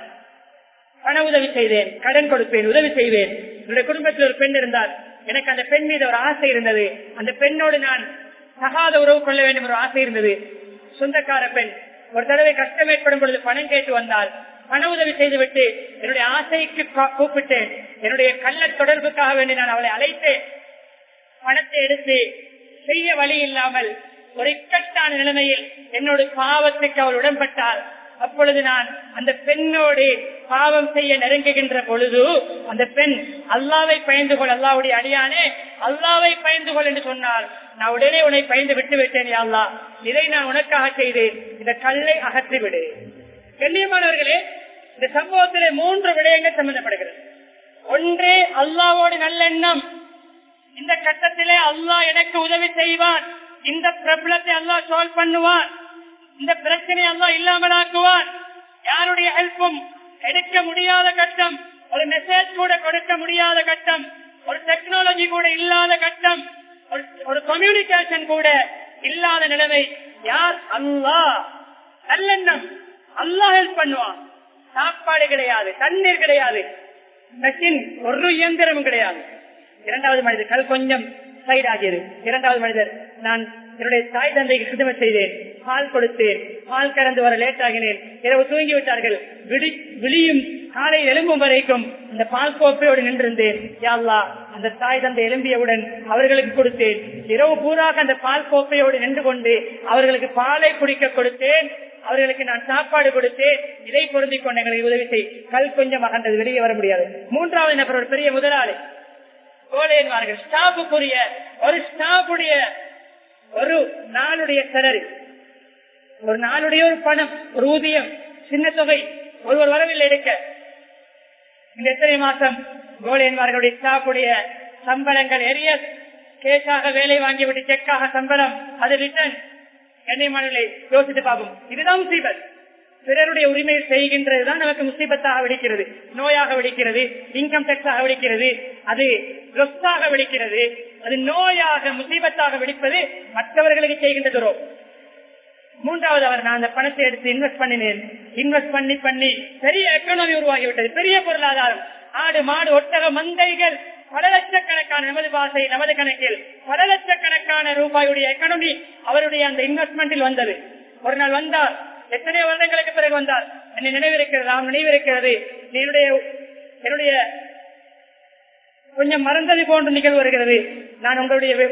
Speaker 1: பண உதவி செய்தேன் கடன் கொடுப்பேன் உதவி செய்வேன். என்னுடைய குடும்பத்தில் ஒரு பெண் இருந்தால் எனக்கு அந்த பெண் மீது ஒரு ஆசை இருந்தது. அந்த பெண்ணோடு நான் சகாத உறவு கொள்ள வேண்டும் ஒரு ஆசை இருந்தது. சொந்தக்கார பெண் ஒரு தடவை கஷ்டம் ஏற்படும் பொழுது பணம் கேட்டு வந்தால் பண உதவி செய்துவிட்டு என்னுடைய ஆசைக்கு கூப்பிட்டேன். என்னுடைய கள்ள தொடர்புக்காக வேண்டி நான் அவளை அழைத்து பணத்தை எடுத்து செய்ய வழி இல்லாமல் ஒரு இக்கட்டான நிலைமையில் என்னோட பாவத்துக்கு அவள் உடன்பட்டாள். அப்பொழுது நான் அந்த பெண்ணோடு பாவம் செய்ய நெருங்குகின்ற பொழுது அந்த பெண் அல்லாவை பயந்து கொள் அல்லாவுடைய அடியானே அல்லாவை பயந்து கொள் என்று சொன்னால் நான் உடனே உன்னை பயந்து விட்டு விட்டேன் அல்லா அல்லாஹ். இதை நான் உனக்காக செய்தேன். இந்த கல்லை அகற்றிவிடு கண்ணியமானவர்களே இந்த சம்பவத்திலே மூன்று விடயங்கள் சம்பந்தப்படுகிறது. ஒன்று அல்லாவோடு நல்லெண்ணம். இந்த கட்டத்திலே அல்லாஹ் எனக்கு உதவி செய்வான். இந்த பிரபலத்தை அல்லா சால்வ் பண்ணுவான் இந்த பிரச்சனை அல்லாஹ் இல்லாமலாக்குவான் யாருடைய ஹெல்ப்பும் எடுக்க முடியாத கட்டம் ஒரு மெசேஜ் கூட கொடுக்க முடியாத கட்டம் ஒரு டெக்னாலஜி கூட இல்லாத கட்டம் ஒரு- ஒரு கம்யூனிகேஷன் கூட இல்லாத நிலைமை யார்? அல்லாஹ். நல்லெண்ணம். அல்லாஹ் ஹெல்ப் பண்ணுவான். சாப்பாடு கிடையாது தண்ணீர் கிடையாது மெஷின் ஒரு இயந்திரமும் கிடையாது. இரண்டாவது மனிதர் கல் கொஞ்சம் சைட் ஆகியது. இரண்டாவது மனிதர் நான் என்னுடைய தாய் தந்தைக்கு சிதம செய்தேன். பால் கொடுத்தேன். பால் கறந்து வர லேட் ஆகினேன். இரவு தூங்கி விட்டார்கள் விழியும் காலை எழும்பும் வரைக்கும் இந்த பால் கோப்பையோடு நின்றிருந்தேன். யாழ்லா அந்த தாய் தந்தை எழும்பியவுடன் அவர்களுக்கு கொடுத்தேன். இரவு பூராக அந்த பால் கோப்பையோடு நின்று கொண்டு அவர்களுக்கு பாலை குடிக்க கொடுத்தேன். அவர்களுக்கு நான் சாப்பாடு கொடுத்து இதை பொருந்தி கொண்ட எங்களுக்கு உதவி செய். கல் கொஞ்சம் அகன்றது வெளியே வர முடியாது. மூன்றாவது நபர் ஒரு பெரிய முதலாளி. கோலையன்வார்கள் ஸ்டாஃபுக்குரிய ஒரு ஸ்டாஃபுடைய ஒரு நாளுடைய செலரி ஒரு நாளுடைய ஒரு பணம் ஒரு ஊதியம் சின்ன தொகை ஒருவர் வரவில்லை எடுக்க. இந்த எத்தனை மாசம் கோலியன்மார்களுடைய ஸ்டாஃபுடைய சம்பளங்கள் எரியஸ் கேஷாக வேலை வாங்கிவிட்டு செக்காக சம்பளம் அது ரிட்டர்ன் கண்ணியமானங்களை யோசித்து பார்ப்போம். இதுதான் முசீபத். பிறருடைய உரிமை செய்கின்றதுதான் நமக்கு முசீபத்தாக வெடிக்கிறது. நோயாக வெடிக்கிறது இன்கம் டேக்ஸாக வெடிக்கிறது அது லொஸ்டாக வெடிக்கிறது. அது நோயாக முசீபத்தாக வெடிப்பது மற்றவர்களுக்கு செய்கின்ற துரோகம் மூன்றாவது அவர் நான் அந்த பணத்தை எடுத்து இன்வெஸ்ட் பண்ணினேன். இன்வெஸ்ட் பண்ணி பண்ணி பெரிய எக்கனாமி உருவாகிவிட்டது. பெரிய பொருளாதாரம். ஆடு மாடு ஒட்டக மந்தைகள் பல லட்சக்கணக்கான நமது பாசை நமது கணக்கில் பல லட்சக்கணக்கான ரூபாயுடைய எக்கனாமி அவருடைய அந்த இன்வெஸ்ட்மெண்டில் வந்தது. ஒரு நாள் வந்தார். எத்தனை வருடங்களுக்கு பிறகு வந்தார். என்னை நினைவிருக்கிறது நாம் நினைவிருக்கிறது. என்னுடைய என்னுடைய கொஞ்சம் மறந்தது போன்ற நிகழ்வு வருகிறது. நான் உங்களுடைய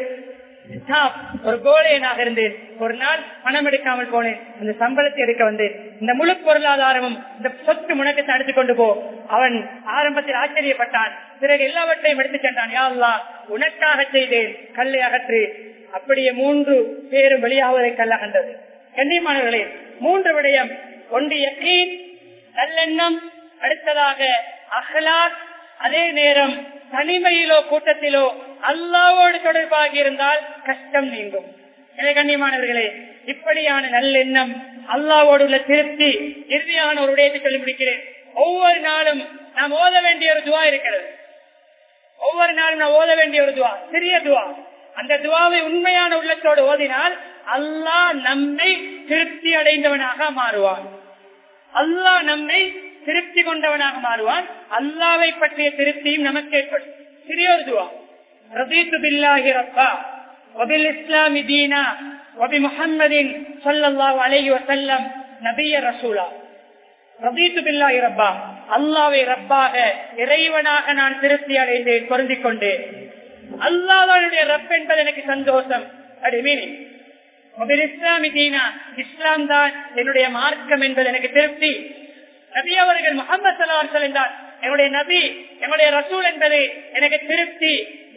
Speaker 1: ஒரு கோழையனாக இருந்தேன். ஒரு நாள் பணம் எடுக்காமல் போனேன். அந்த சம்பளத்தை எடுக்க வந்தேன். இந்த முழு பொருளாதாரமும் இந்த சொத்து முனக்கத்தை அடித்துக் கொண்டு போ. அவன் ஆரம்பத்தில் ஆச்சரியப்பட்டான். பிறகு எல்லாவற்றையும் எடுத்துச் சென்றான். யா உனக்காக செய்தேன். கல்லை அகற்று. அப்படியே மூன்று பேரும் வெளியாவதை கல்ல கண்டது கண்ணியமானவர்களே மூன்று விடயம். ஒன்று எக்கீன் நல்லெண்ணம் அடுத்ததாக அஹ்லாக் அதே நேரம் தனிமையிலோ கூட்டத்திலோ அல்லாவோடு தொடர்பாக இருந்தால் கஷ்டம் நீங்கும். எனவே கண்ணியமானவர்களே இப்படியான நல்லெண்ணம் அல்லாவோடு உள்ள திருப்தி இறுதியான ஒரு விடயத்தை சொல்லி முடிக்கிறேன். ஒவ்வொரு நாளும் நாம் ஓத வேண்டிய ஒரு துவா இருக்கிறது. ஒவ்வொரு நாளும் நான் ஓத வேண்டிய ஒரு துவா சிறிய துவா. அந்த துவாவை உண்மையான உள்ளத்தோடு ஓதினால் அல்லாஹ் நம்மை திருப்தி அடைந்தவனாக மாறுவான். அல்லாஹ் நம்மை திருப்தி கொண்டவனாக மாறுவான். அல்லாவை பற்றிய திருப்தியும் நமக்கு ஏற்படும். சிறிய ஒரு துவா. ரதீத்து பில்லாஹி ரப்பா. வபில் இஸ்லாமி தீனா. வபி முஹம்மதின் ஸல்லல்லாஹு அலைஹி வஸல்லம் நபிய ரசூலா. ரதீத்து பில்லாஹி ரப்பா. அல்லாவை ரப்பாக இறைவனாக நான் திருப்தி அடைந்தேன் பொருந்திக் கொண்டேன் அல்லாஹ்வுடைய ரப் என்பது எனக்கு சந்தோஷம். அப்படி மீனிங் இஸ்லாமி தீனா. இஸ்லாம் தான் என்னுடைய மார்க்கம் என்பது எனக்கு திருப்தி. நபி அவர்கள் முகமது சலாஹ் என்றார் என்னுடைய நபி என்னுடைய ரசூல் என்பது எனக்கு திருப்தி.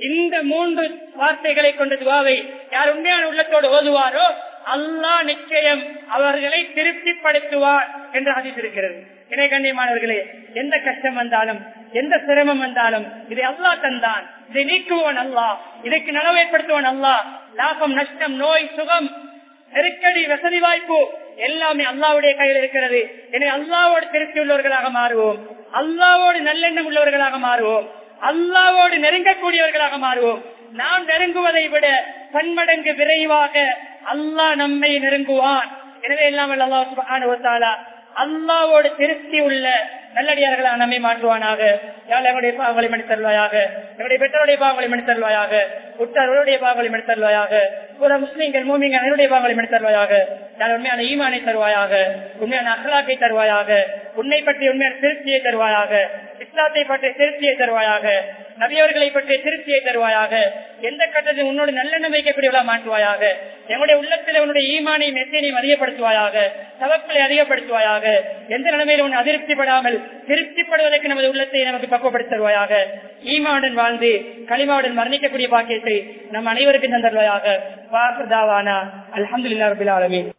Speaker 1: இந்த மூன்று வார்த்தைகளை கொண்ட துவாவை யார் உண்மையான உள்ளத்தோடு ஓதுவாரோ அல்லாஹ் நிச்சயம் அவர்களை திருப்திப்படுத்துவார் என்று அறிந்திருக்கிறது இணை கண்ணியமானவர்களே எந்த கஷ்டம் வந்தாலும் எந்த சிரமம் வந்தாலும் இதை அல்லாஹ் தந்தான். இதை நீக்குவோன் அல்லா இதற்கு நனவு ஏற்படுத்துவன் அல்லா லாபம் நஷ்டம் நோய் சுகம் நெருக்கடி வசதி வாய்ப்பு எல்லாமே அல்லாவுடைய கையில் இருக்கிறது. எனவே அல்லாவோடு திருப்தி உள்ளவர்களாக மாறுவோம். அல்லாவோடு நல்லெண்ணம் உள்ளவர்களாக மாறுவோம். அல்லாவோடு நெருங்கக்கூடியவர்களாக மாறுவோம். நாம் நெருங்குவதை விட பன்மடங்கு விரைவாக அல்லாஹ் நம்மை நெருங்குவான். எனவே இல்லாமல் அல்லாஹ் அல்லாவோடு திருப்தி உள்ள நல்லடியார்களாக நம்மை மாற்றுவானாக. யாழ் எங்களுடைய பாவங்களை மன்னித் தருவாயாக எங்களுடைய பெற்றோருடைய பாவங்களை மன்னித் தருவாயாக உற்றார்களுடைய பாகங்களையும் எடுத்தருவாயாக தருவாயாக முஸ்லீம்கள் மூமிங்கள் என்னுடைய பாவங்களை மன்னித் உண்மையான ஈமானை தருவாயாக உண்மையான அகலாக்கை தருவாயாக உன்னை பற்றி உண்மையான திருப்தியை தருவாயாக இஸ்லாத்தை பற்றிய திருப்தியை தருவாயாக நபியவர்களை பற்றிய திருப்தியை தருவாயாக எந்த கட்டத்தில் உன்னோட நல்லெண்ணம் வைக்கக்கூடியவளா மாற்றுவாயாக எங்களுடைய உள்ளத்தில் உன்னுடைய ஈமானையும் மெசேனையும் அதிகப்படுத்துவாயாக தவக்களை அதிகப்படுத்துவாயாக எந்த நிலைமையிலும் உன் அதிருப்திப்படாமல் திருப்திப்படுவதற்கு நமது உள்ளத்தை நமக்கு பக்குவப்படுத்தி தருவாயாக ஈமாவுடன் வாழ்ந்து களிமாவுடன் மரணிக்கக்கூடிய பாக்கியத்தை நம் அனைவருக்கும் தந்தருவாயாக அலமதுல்லா ரபில் ஆலமீன்.